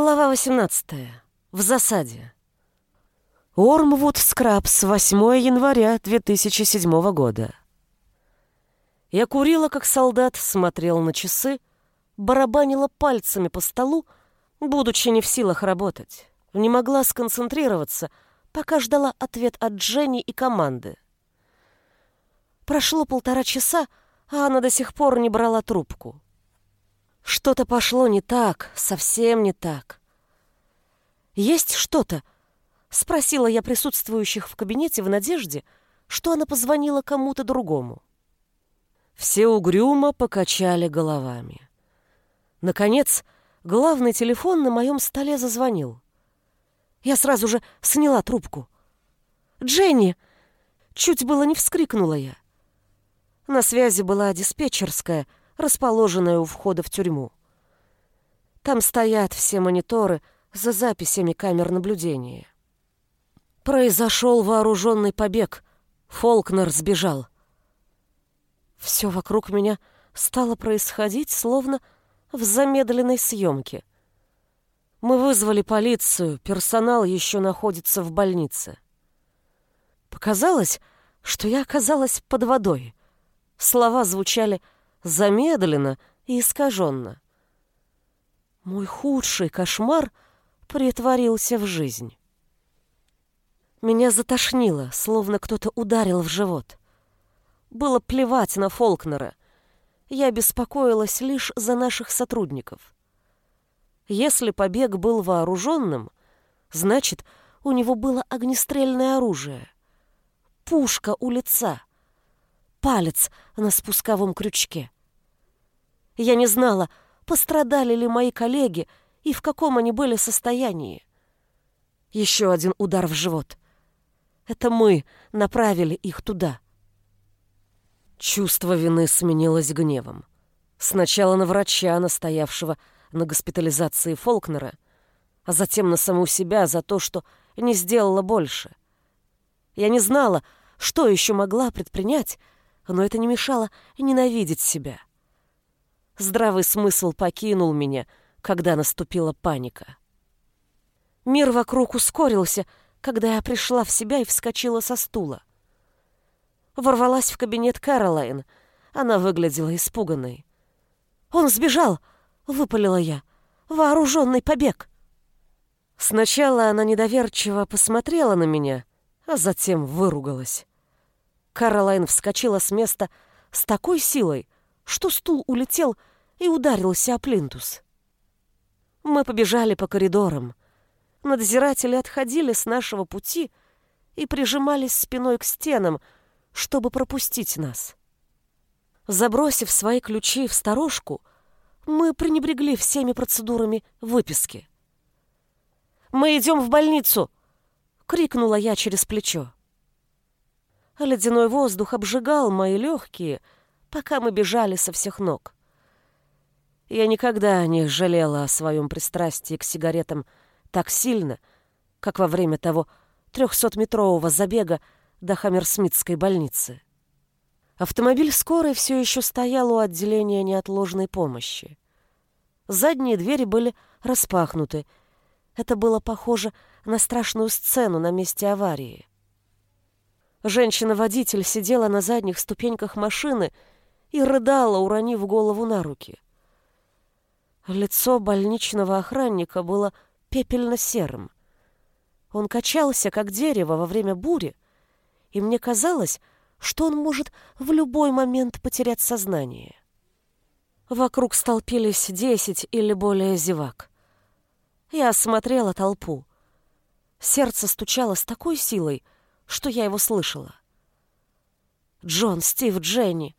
Глава 18. В засаде. Ормвуд Скрабс, 8 января 2007 года. Я курила, как солдат, смотрел на часы, барабанила пальцами по столу, будучи не в силах работать. Не могла сконцентрироваться, пока ждала ответ от Дженни и команды. Прошло полтора часа, а она до сих пор не брала трубку. Что-то пошло не так, совсем не так. «Есть что-то?» — спросила я присутствующих в кабинете в надежде, что она позвонила кому-то другому. Все угрюмо покачали головами. Наконец, главный телефон на моем столе зазвонил. Я сразу же сняла трубку. «Дженни!» — чуть было не вскрикнула я. На связи была диспетчерская — расположенная у входа в тюрьму. Там стоят все мониторы за записями камер наблюдения. Произошел вооруженный побег. Фолкнер сбежал. Все вокруг меня стало происходить, словно в замедленной съемке. Мы вызвали полицию, персонал еще находится в больнице. Показалось, что я оказалась под водой. Слова звучали замедленно и искаженно. Мой худший кошмар притворился в жизнь. Меня затошнило, словно кто-то ударил в живот. Было плевать на Фолкнера. Я беспокоилась лишь за наших сотрудников. Если побег был вооруженным, значит, у него было огнестрельное оружие. Пушка у лица палец на спусковом крючке. Я не знала, пострадали ли мои коллеги и в каком они были состоянии. Еще один удар в живот. Это мы направили их туда. Чувство вины сменилось гневом. Сначала на врача, настоявшего на госпитализации Фолкнера, а затем на саму себя за то, что не сделала больше. Я не знала, что еще могла предпринять, но это не мешало ненавидеть себя. Здравый смысл покинул меня, когда наступила паника. Мир вокруг ускорился, когда я пришла в себя и вскочила со стула. Ворвалась в кабинет Кэролайн. Она выглядела испуганной. «Он сбежал!» — выпалила я. «Вооруженный побег!» Сначала она недоверчиво посмотрела на меня, а затем выругалась. Каролайн вскочила с места с такой силой, что стул улетел и ударился о плинтус. Мы побежали по коридорам. Надзиратели отходили с нашего пути и прижимались спиной к стенам, чтобы пропустить нас. Забросив свои ключи в сторожку, мы пренебрегли всеми процедурами выписки. «Мы идем в больницу!» — крикнула я через плечо. Ледяной воздух обжигал мои легкие, пока мы бежали со всех ног. Я никогда не жалела о своем пристрастии к сигаретам так сильно, как во время того трехсотметрового забега до Хаммерсмитской больницы. Автомобиль скорой все еще стоял у отделения неотложной помощи. Задние двери были распахнуты. Это было похоже на страшную сцену на месте аварии. Женщина-водитель сидела на задних ступеньках машины и рыдала, уронив голову на руки. Лицо больничного охранника было пепельно-серым. Он качался, как дерево во время бури, и мне казалось, что он может в любой момент потерять сознание. Вокруг столпились десять или более зевак. Я осмотрела толпу. Сердце стучало с такой силой, что я его слышала. Джон, Стив, Дженни.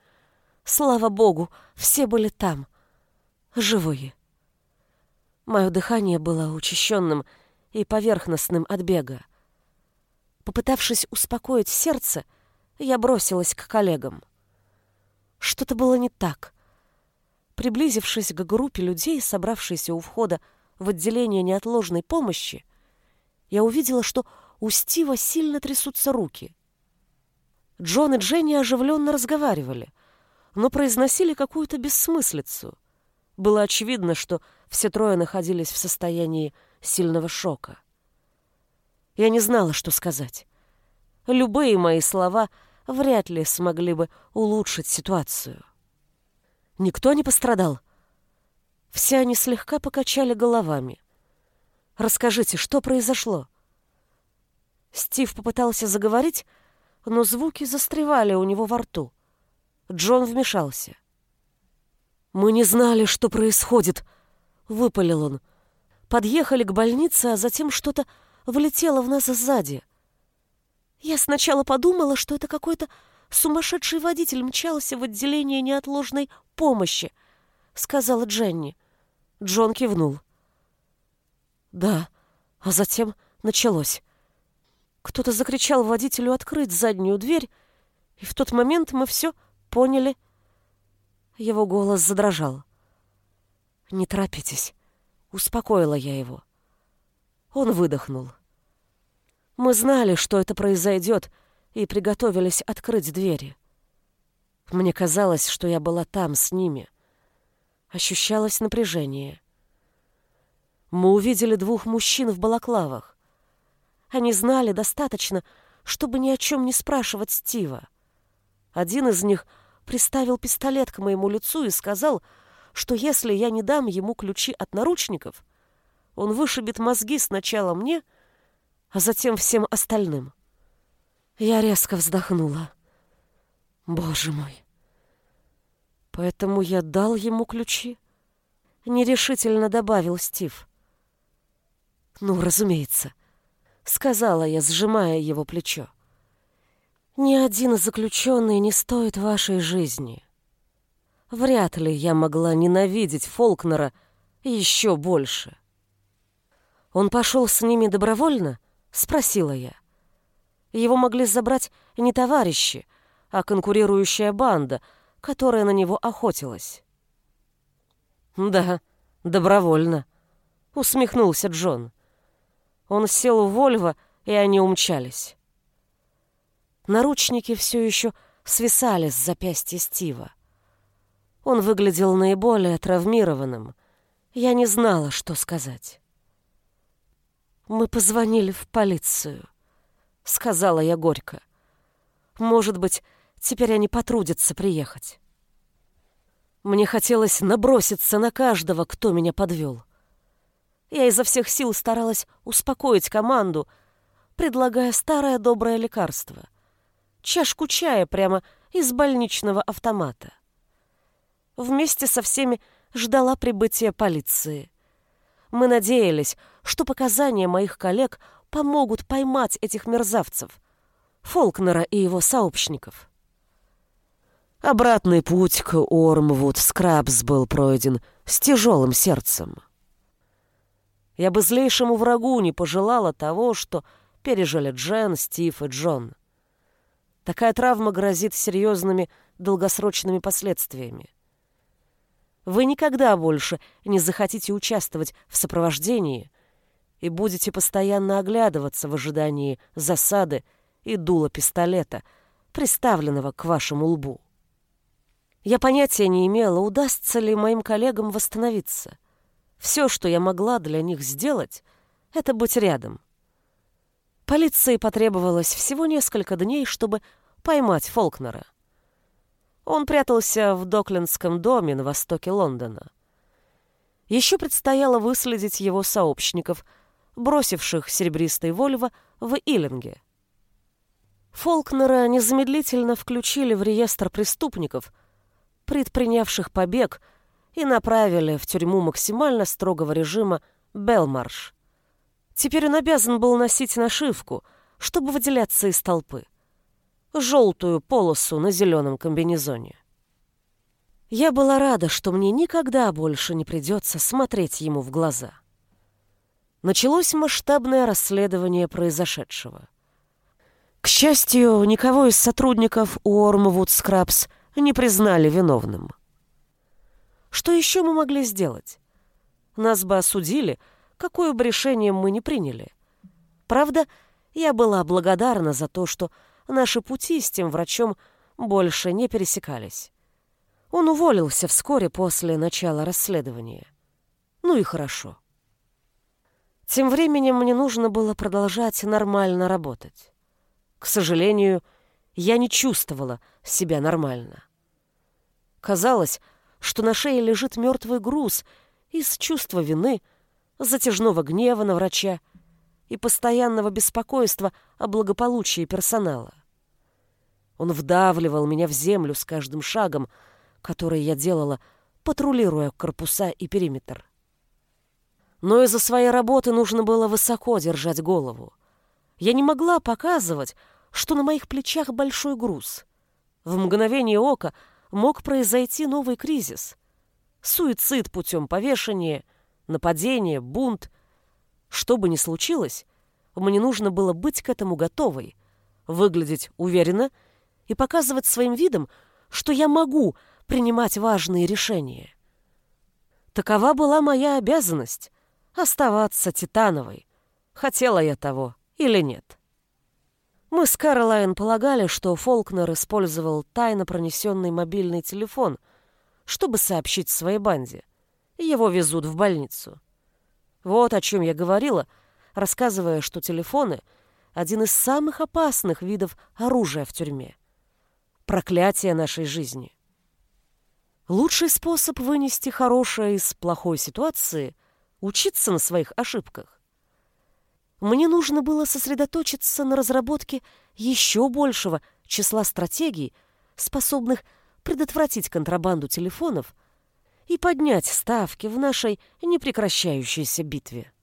Слава богу, все были там. Живые. Мое дыхание было учащенным и поверхностным от бега. Попытавшись успокоить сердце, я бросилась к коллегам. Что-то было не так. Приблизившись к группе людей, собравшейся у входа в отделение неотложной помощи, я увидела, что у Стива сильно трясутся руки. Джон и Дженни оживленно разговаривали, но произносили какую-то бессмыслицу. Было очевидно, что все трое находились в состоянии сильного шока. Я не знала, что сказать. Любые мои слова вряд ли смогли бы улучшить ситуацию. Никто не пострадал. Все они слегка покачали головами. Расскажите, что произошло? Стив попытался заговорить, но звуки застревали у него во рту. Джон вмешался. «Мы не знали, что происходит», — выпалил он. Подъехали к больнице, а затем что-то влетело в нас сзади. Я сначала подумала, что это какой-то сумасшедший водитель мчался в отделение неотложной помощи, сказала Дженни. Джон кивнул. Да, а затем началось. Кто-то закричал водителю открыть заднюю дверь, и в тот момент мы все поняли. Его голос задрожал. «Не торопитесь», — успокоила я его. Он выдохнул. Мы знали, что это произойдет, и приготовились открыть двери. Мне казалось, что я была там с ними. Ощущалось напряжение. Мы увидели двух мужчин в балаклавах. Они знали достаточно, чтобы ни о чем не спрашивать Стива. Один из них приставил пистолет к моему лицу и сказал, что если я не дам ему ключи от наручников, он вышибет мозги сначала мне, а затем всем остальным. Я резко вздохнула. Боже мой. Поэтому я дал ему ключи? Нерешительно добавил Стив. Ну, разумеется, сказала я, сжимая его плечо. Ни один заключенный не стоит вашей жизни. Вряд ли я могла ненавидеть Фолкнера еще больше. Он пошел с ними добровольно? Спросила я. Его могли забрать не товарищи, а конкурирующая банда, которая на него охотилась. «Да, добровольно», — усмехнулся Джон. Он сел в Вольво, и они умчались. Наручники все еще свисали с запястья Стива. Он выглядел наиболее травмированным. Я не знала, что сказать. Мы позвонили в полицию сказала я горько. Может быть, теперь они потрудятся приехать. Мне хотелось наброситься на каждого, кто меня подвел. Я изо всех сил старалась успокоить команду, предлагая старое доброе лекарство. Чашку чая прямо из больничного автомата. Вместе со всеми ждала прибытия полиции. Мы надеялись, что показания моих коллег помогут поймать этих мерзавцев, Фолкнера и его сообщников. Обратный путь к Ормвуд Скрабс был пройден с тяжелым сердцем. Я бы злейшему врагу не пожелала того, что пережили Джен, Стив и Джон. Такая травма грозит серьезными долгосрочными последствиями. Вы никогда больше не захотите участвовать в сопровождении, и будете постоянно оглядываться в ожидании засады и дула пистолета, приставленного к вашему лбу. Я понятия не имела, удастся ли моим коллегам восстановиться. Все, что я могла для них сделать, это быть рядом. Полиции потребовалось всего несколько дней, чтобы поймать Фолкнера. Он прятался в Доклендском доме на востоке Лондона. Еще предстояло выследить его сообщников – бросивших серебристый Вольво в Иллинге. Фолкнера незамедлительно включили в реестр преступников, предпринявших побег, и направили в тюрьму максимально строгого режима Белмарш. Теперь он обязан был носить нашивку, чтобы выделяться из толпы. Желтую полосу на зеленом комбинезоне. Я была рада, что мне никогда больше не придется смотреть ему в глаза началось масштабное расследование произошедшего. К счастью, никого из сотрудников Уормвуд Скрабс не признали виновным. Что еще мы могли сделать? Нас бы осудили, какое бы решение мы ни приняли. Правда, я была благодарна за то, что наши пути с тем врачом больше не пересекались. Он уволился вскоре после начала расследования. Ну и хорошо. Тем временем мне нужно было продолжать нормально работать. К сожалению, я не чувствовала себя нормально. Казалось, что на шее лежит мертвый груз из чувства вины, затяжного гнева на врача и постоянного беспокойства о благополучии персонала. Он вдавливал меня в землю с каждым шагом, который я делала, патрулируя корпуса и периметр. Но из-за своей работы нужно было высоко держать голову. Я не могла показывать, что на моих плечах большой груз. В мгновение ока мог произойти новый кризис. Суицид путем повешения, нападение, бунт. Что бы ни случилось, мне нужно было быть к этому готовой, выглядеть уверенно и показывать своим видом, что я могу принимать важные решения. Такова была моя обязанность — оставаться Титановой. Хотела я того или нет. Мы с Кэролайн полагали, что Фолкнер использовал тайно пронесенный мобильный телефон, чтобы сообщить своей банде. Его везут в больницу. Вот о чем я говорила, рассказывая, что телефоны — один из самых опасных видов оружия в тюрьме. Проклятие нашей жизни. Лучший способ вынести хорошее из плохой ситуации — учиться на своих ошибках. Мне нужно было сосредоточиться на разработке еще большего числа стратегий, способных предотвратить контрабанду телефонов и поднять ставки в нашей непрекращающейся битве.